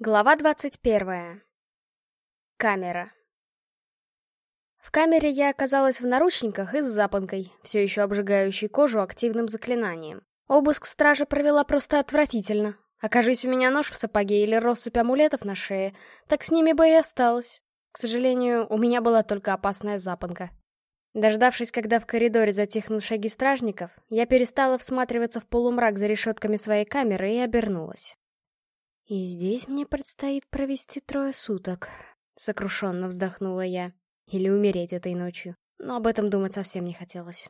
Глава 21. Камера. В камере я оказалась в наручниках и с запонкой, все еще обжигающей кожу активным заклинанием. Обыск стражи провела просто отвратительно. Окажись у меня нож в сапоге или россыпь амулетов на шее, так с ними бы и осталось. К сожалению, у меня была только опасная запонка. Дождавшись, когда в коридоре затихнут шаги стражников, я перестала всматриваться в полумрак за решетками своей камеры и обернулась. «И здесь мне предстоит провести трое суток», — сокрушенно вздохнула я. Или умереть этой ночью. Но об этом думать совсем не хотелось.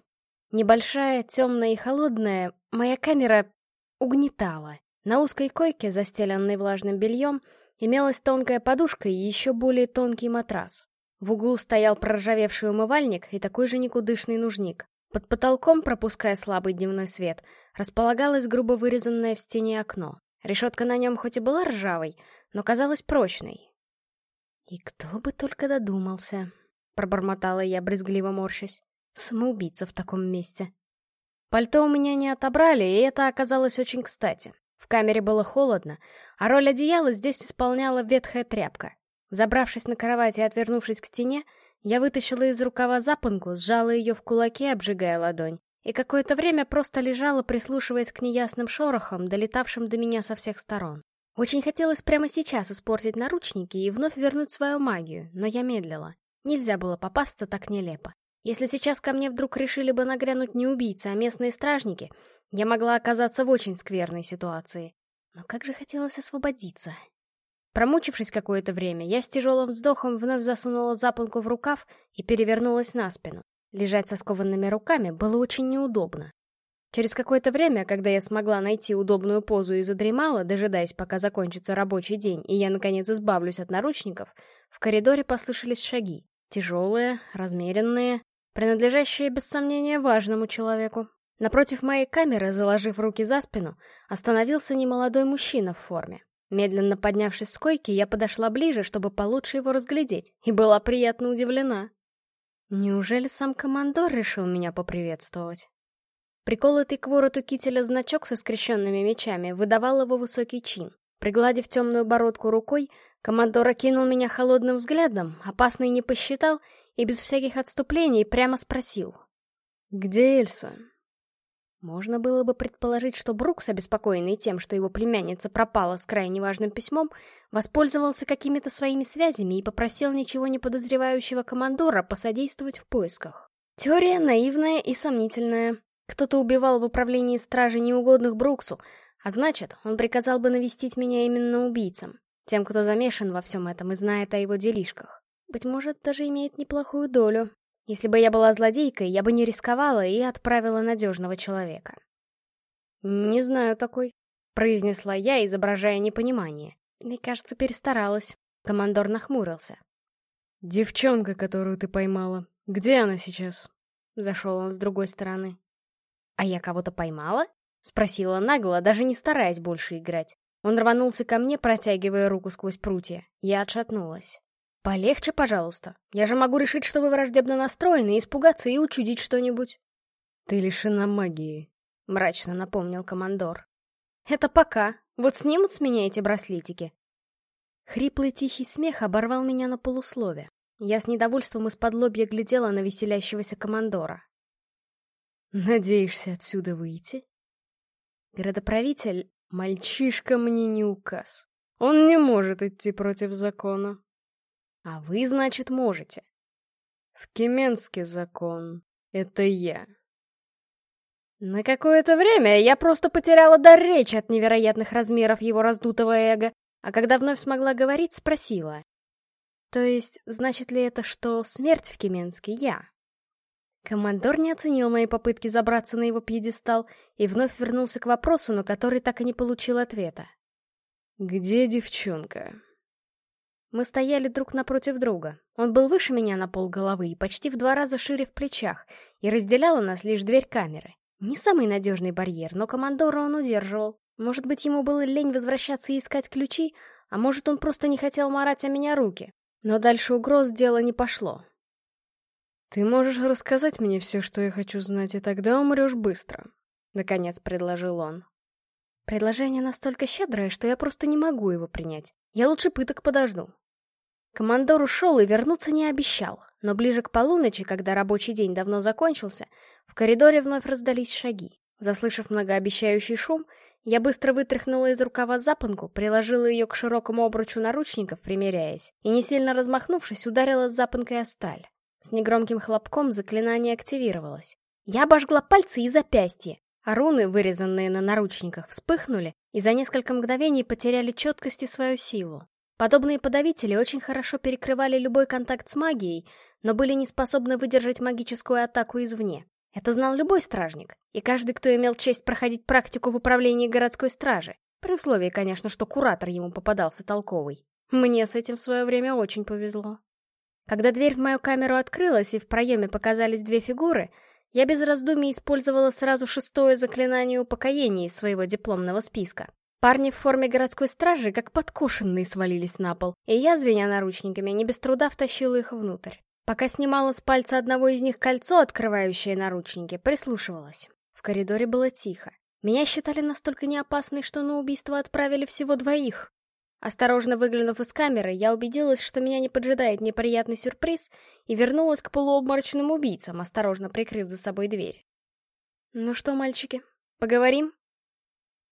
Небольшая, темная и холодная, моя камера угнетала. На узкой койке, застеленной влажным бельем, имелась тонкая подушка и еще более тонкий матрас. В углу стоял проржавевший умывальник и такой же никудышный нужник. Под потолком, пропуская слабый дневной свет, располагалось грубо вырезанное в стене окно. Решетка на нем хоть и была ржавой, но казалась прочной. «И кто бы только додумался», — пробормотала я, брезгливо морщась. «Самоубийца в таком месте». Пальто у меня не отобрали, и это оказалось очень кстати. В камере было холодно, а роль одеяла здесь исполняла ветхая тряпка. Забравшись на кровать и отвернувшись к стене, я вытащила из рукава запонку, сжала ее в кулаке, обжигая ладонь, и какое-то время просто лежала, прислушиваясь к неясным шорохам, долетавшим до меня со всех сторон. Очень хотелось прямо сейчас испортить наручники и вновь вернуть свою магию, но я медлила. Нельзя было попасться так нелепо. Если сейчас ко мне вдруг решили бы нагрянуть не убийцы, а местные стражники, я могла оказаться в очень скверной ситуации. Но как же хотелось освободиться. Промучившись какое-то время, я с тяжелым вздохом вновь засунула запонку в рукав и перевернулась на спину. Лежать со скованными руками было очень неудобно. Через какое-то время, когда я смогла найти удобную позу и задремала, дожидаясь, пока закончится рабочий день, и я, наконец, избавлюсь от наручников, в коридоре послышались шаги. Тяжелые, размеренные, принадлежащие, без сомнения, важному человеку. Напротив моей камеры, заложив руки за спину, остановился немолодой мужчина в форме. Медленно поднявшись с койки, я подошла ближе, чтобы получше его разглядеть, и была приятно удивлена. Неужели сам командор решил меня поприветствовать? Приколотый к вороту кителя значок со скрещенными мечами выдавал его высокий чин. Пригладив темную бородку рукой, командор окинул меня холодным взглядом, опасный не посчитал и без всяких отступлений прямо спросил. «Где Эльса?» Можно было бы предположить, что Брукс, обеспокоенный тем, что его племянница пропала с крайне важным письмом, воспользовался какими-то своими связями и попросил ничего не подозревающего командора посодействовать в поисках. Теория наивная и сомнительная. Кто-то убивал в управлении стражи неугодных Бруксу, а значит, он приказал бы навестить меня именно убийцам, тем, кто замешан во всем этом и знает о его делишках. Быть может, даже имеет неплохую долю. Если бы я была злодейкой, я бы не рисковала и отправила надежного человека. «Не знаю такой», — произнесла я, изображая непонимание. И, кажется, перестаралась. Командор нахмурился. «Девчонка, которую ты поймала, где она сейчас?» Зашел он с другой стороны. «А я кого-то поймала?» — спросила нагло, даже не стараясь больше играть. Он рванулся ко мне, протягивая руку сквозь прутья. Я отшатнулась. «Полегче, пожалуйста. Я же могу решить, что вы враждебно настроены, испугаться и учудить что-нибудь». «Ты лишена магии», — мрачно напомнил командор. «Это пока. Вот снимут с меня эти браслетики». Хриплый тихий смех оборвал меня на полуслове. Я с недовольством из-под лобья глядела на веселящегося командора. «Надеешься отсюда выйти?» Городоправитель... «Мальчишка мне не указ. Он не может идти против закона. А вы, значит, можете. В Кеменске закон. Это я. На какое-то время я просто потеряла дар речи от невероятных размеров его раздутого эго, а когда вновь смогла говорить, спросила. То есть, значит ли это, что смерть в Кеменске я? Командор не оценил мои попытки забраться на его пьедестал и вновь вернулся к вопросу, на который так и не получил ответа. «Где девчонка?» Мы стояли друг напротив друга. Он был выше меня на пол головы и почти в два раза шире в плечах, и разделяла нас лишь дверь камеры. Не самый надежный барьер, но командора он удерживал. Может быть, ему было лень возвращаться и искать ключи, а может, он просто не хотел марать о меня руки. Но дальше угроз дело не пошло. «Ты можешь рассказать мне все, что я хочу знать, и тогда умрешь быстро», — наконец предложил он. Предложение настолько щедрое, что я просто не могу его принять. Я лучше пыток подожду. Командор ушел и вернуться не обещал, но ближе к полуночи, когда рабочий день давно закончился, в коридоре вновь раздались шаги. Заслышав многообещающий шум, я быстро вытряхнула из рукава запонку, приложила ее к широкому обручу наручников, примеряясь, и, не сильно размахнувшись, ударила с запонкой о сталь. С негромким хлопком заклинание активировалось. Я обожгла пальцы и запястье, руны, вырезанные на наручниках, вспыхнули и за несколько мгновений потеряли четкость и свою силу. Подобные подавители очень хорошо перекрывали любой контакт с магией, но были не способны выдержать магическую атаку извне. Это знал любой стражник, и каждый, кто имел честь проходить практику в управлении городской стражи, при условии, конечно, что куратор ему попадался толковый. Мне с этим в свое время очень повезло. Когда дверь в мою камеру открылась и в проеме показались две фигуры, я без раздумий использовала сразу шестое заклинание упокоения из своего дипломного списка. Парни в форме городской стражи, как подкошенные, свалились на пол, и я, звеня наручниками, не без труда втащила их внутрь. Пока снимала с пальца одного из них кольцо, открывающее наручники, прислушивалась. В коридоре было тихо. Меня считали настолько неопасной, что на убийство отправили всего двоих. Осторожно выглянув из камеры, я убедилась, что меня не поджидает неприятный сюрприз, и вернулась к полуобморочным убийцам, осторожно прикрыв за собой дверь. «Ну что, мальчики, поговорим?»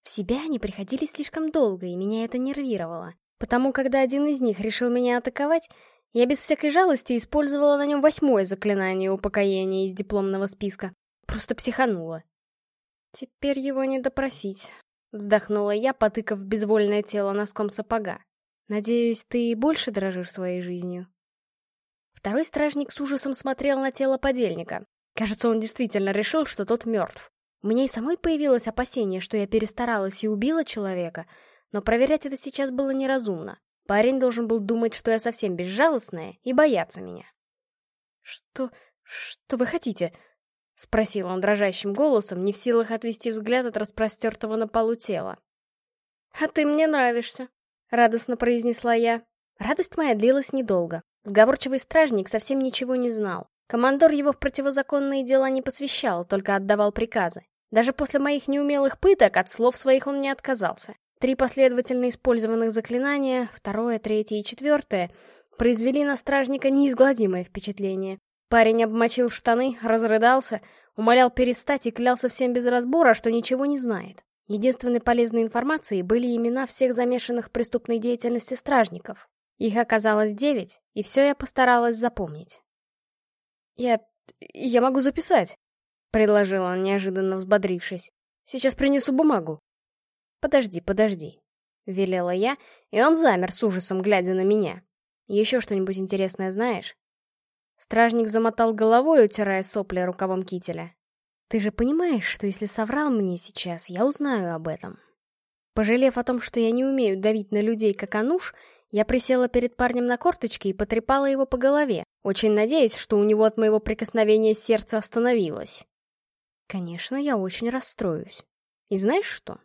В себя они приходили слишком долго, и меня это нервировало. Потому, когда один из них решил меня атаковать, я без всякой жалости использовала на нем восьмое заклинание упокоения из дипломного списка. Просто психанула. Теперь его не допросить. Вздохнула я, потыкав безвольное тело носком сапога. Надеюсь, ты и больше дрожишь своей жизнью. Второй стражник с ужасом смотрел на тело подельника. Кажется, он действительно решил, что тот мертв. У меня и самой появилось опасение, что я перестаралась и убила человека, но проверять это сейчас было неразумно. Парень должен был думать, что я совсем безжалостная, и бояться меня. «Что... что вы хотите?» — спросил он дрожащим голосом, не в силах отвести взгляд от распростертого на полу тела. «А ты мне нравишься», — радостно произнесла я. Радость моя длилась недолго. Сговорчивый стражник совсем ничего не знал. Командор его в противозаконные дела не посвящал, только отдавал приказы. Даже после моих неумелых пыток от слов своих он не отказался. Три последовательно использованных заклинания, второе, третье и четвертое, произвели на стражника неизгладимое впечатление. Парень обмочил штаны, разрыдался, умолял перестать и клялся всем без разбора, что ничего не знает. Единственной полезной информацией были имена всех замешанных в преступной деятельности стражников. Их оказалось девять, и все я постаралась запомнить. «Я... я могу записать», — предложил он, неожиданно взбодрившись. «Сейчас принесу бумагу». «Подожди, подожди», — велела я, и он замер с ужасом, глядя на меня. «Еще что-нибудь интересное знаешь?» Стражник замотал головой, утирая сопли рукавом кителя. «Ты же понимаешь, что если соврал мне сейчас, я узнаю об этом». Пожалев о том, что я не умею давить на людей, как Ануш, я присела перед парнем на корточки и потрепала его по голове, очень надеясь, что у него от моего прикосновения сердце остановилось. Конечно, я очень расстроюсь. И знаешь что?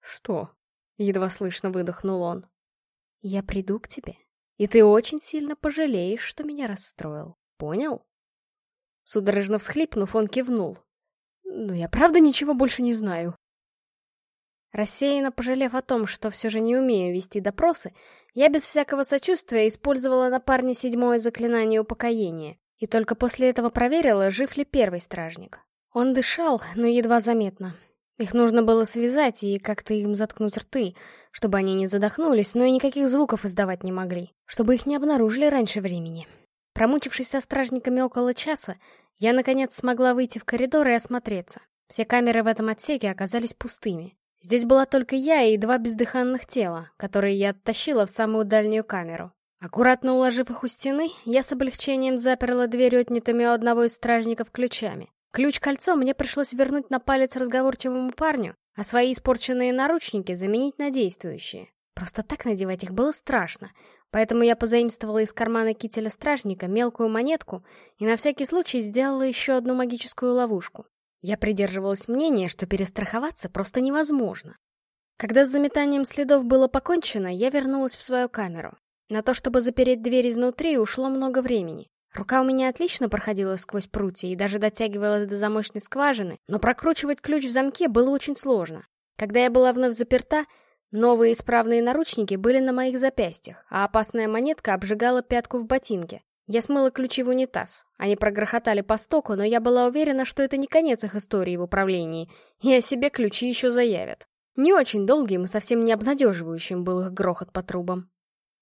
Что? Едва слышно выдохнул он. Я приду к тебе, и ты очень сильно пожалеешь, что меня расстроил. Понял? Судорожно всхлипнув, он кивнул. Ну, я правда ничего больше не знаю. Рассеянно пожалев о том, что все же не умею вести допросы, я без всякого сочувствия использовала на парне седьмое заклинание упокоения, и только после этого проверила, жив ли первый стражник. Он дышал, но едва заметно. Их нужно было связать и как-то им заткнуть рты, чтобы они не задохнулись, но и никаких звуков издавать не могли, чтобы их не обнаружили раньше времени. Промучившись со стражниками около часа, я, наконец, смогла выйти в коридор и осмотреться. Все камеры в этом отсеке оказались пустыми. Здесь была только я и два бездыханных тела, которые я оттащила в самую дальнюю камеру. Аккуратно уложив их у стены, я с облегчением заперла дверь отнятыми у одного из стражников ключами. Ключ-кольцо мне пришлось вернуть на палец разговорчивому парню, а свои испорченные наручники заменить на действующие. Просто так надевать их было страшно, поэтому я позаимствовала из кармана кителя стражника мелкую монетку и на всякий случай сделала еще одну магическую ловушку. Я придерживалась мнения, что перестраховаться просто невозможно. Когда с заметанием следов было покончено, я вернулась в свою камеру. На то, чтобы запереть дверь изнутри, ушло много времени. Рука у меня отлично проходила сквозь прутья и даже дотягивалась до замочной скважины, но прокручивать ключ в замке было очень сложно. Когда я была вновь заперта, новые исправные наручники были на моих запястьях, а опасная монетка обжигала пятку в ботинке. Я смыла ключи в унитаз. Они прогрохотали по стоку, но я была уверена, что это не конец их истории в управлении, и о себе ключи еще заявят. Не очень долгим и совсем не обнадеживающим был их грохот по трубам.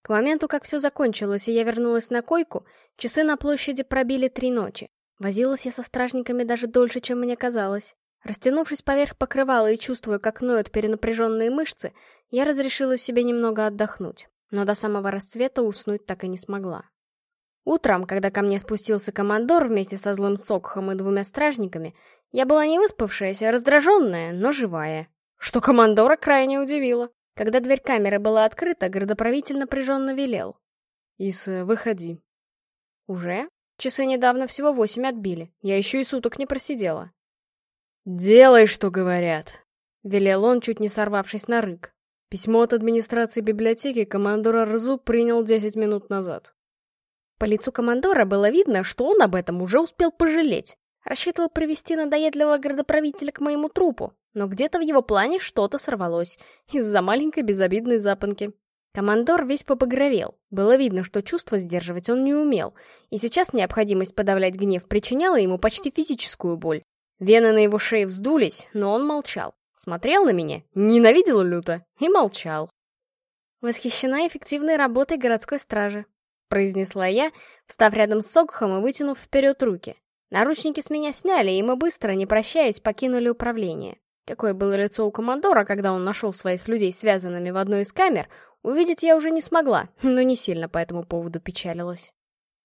К моменту, как все закончилось, и я вернулась на койку, часы на площади пробили три ночи. Возилась я со стражниками даже дольше, чем мне казалось. Растянувшись поверх покрывала и чувствуя, как ноют перенапряженные мышцы, я разрешила себе немного отдохнуть, но до самого рассвета уснуть так и не смогла. Утром, когда ко мне спустился командор вместе со злым Сокхом и двумя стражниками, я была не выспавшаяся, а раздраженная, но живая. Что командора крайне удивило. Когда дверь камеры была открыта, городоправитель напряженно велел. «Иса, выходи». «Уже? Часы недавно всего восемь отбили. Я еще и суток не просидела». «Делай, что говорят», — велел он, чуть не сорвавшись на рык. Письмо от администрации библиотеки командор Арзу принял десять минут назад. По лицу командора было видно, что он об этом уже успел пожалеть. Рассчитывал привести надоедливого городоправителя к моему трупу, но где-то в его плане что-то сорвалось из-за маленькой безобидной запонки. Командор весь побагровел. Было видно, что чувства сдерживать он не умел, и сейчас необходимость подавлять гнев причиняла ему почти физическую боль. Вены на его шее вздулись, но он молчал. Смотрел на меня, ненавидел люто и молчал. Восхищена эффективной работой городской стражи произнесла я, встав рядом с Согхом и вытянув вперед руки. Наручники с меня сняли, и мы быстро, не прощаясь, покинули управление. Какое было лицо у командора, когда он нашел своих людей связанными в одной из камер, увидеть я уже не смогла, но не сильно по этому поводу печалилась.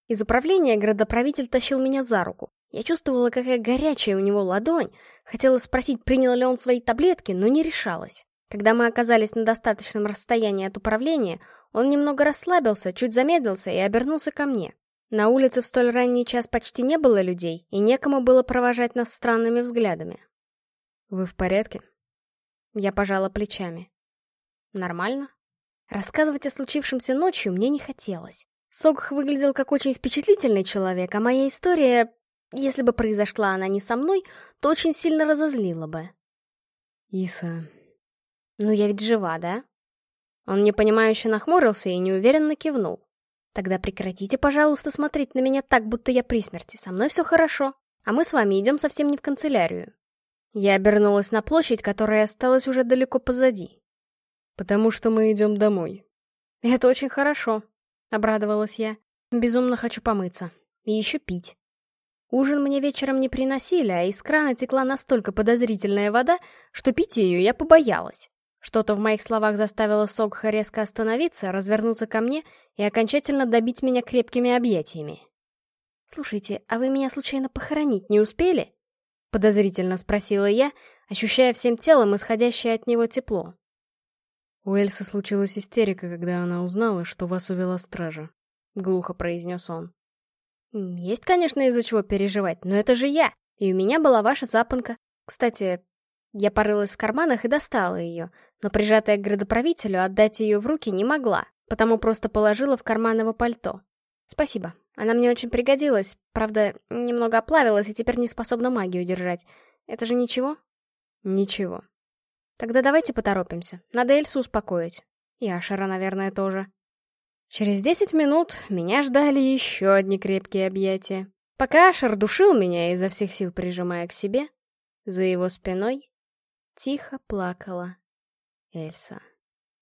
Из управления градоправитель тащил меня за руку. Я чувствовала, какая горячая у него ладонь. Хотела спросить, принял ли он свои таблетки, но не решалась. Когда мы оказались на достаточном расстоянии от управления, он немного расслабился, чуть замедлился и обернулся ко мне. На улице в столь ранний час почти не было людей, и некому было провожать нас странными взглядами. «Вы в порядке?» Я пожала плечами. «Нормально?» Рассказывать о случившемся ночью мне не хотелось. Согх выглядел как очень впечатлительный человек, а моя история, если бы произошла она не со мной, то очень сильно разозлила бы. «Иса...» «Ну я ведь жива, да?» Он непонимающе нахмурился и неуверенно кивнул. «Тогда прекратите, пожалуйста, смотреть на меня так, будто я при смерти. Со мной все хорошо. А мы с вами идем совсем не в канцелярию». Я обернулась на площадь, которая осталась уже далеко позади. «Потому что мы идем домой». «Это очень хорошо», — обрадовалась я. «Безумно хочу помыться. И еще пить». Ужин мне вечером не приносили, а из крана текла настолько подозрительная вода, что пить ее я побоялась. Что-то в моих словах заставило Согха резко остановиться, развернуться ко мне и окончательно добить меня крепкими объятиями. «Слушайте, а вы меня случайно похоронить не успели?» Подозрительно спросила я, ощущая всем телом исходящее от него тепло. «У Эльсы случилась истерика, когда она узнала, что вас увела стража», — глухо произнес он. «Есть, конечно, из-за чего переживать, но это же я, и у меня была ваша запонка. Кстати, я порылась в карманах и достала ее, но прижатая к градоправителю отдать ее в руки не могла, потому просто положила в карман его пальто. Спасибо, она мне очень пригодилась, правда, немного оплавилась и теперь не способна магию держать. Это же ничего? Ничего. Тогда давайте поторопимся, надо Эльсу успокоить. И Ашера, наверное, тоже. Через десять минут меня ждали еще одни крепкие объятия. Пока Ашер душил меня изо всех сил прижимая к себе, за его спиной Тихо плакала Эльса.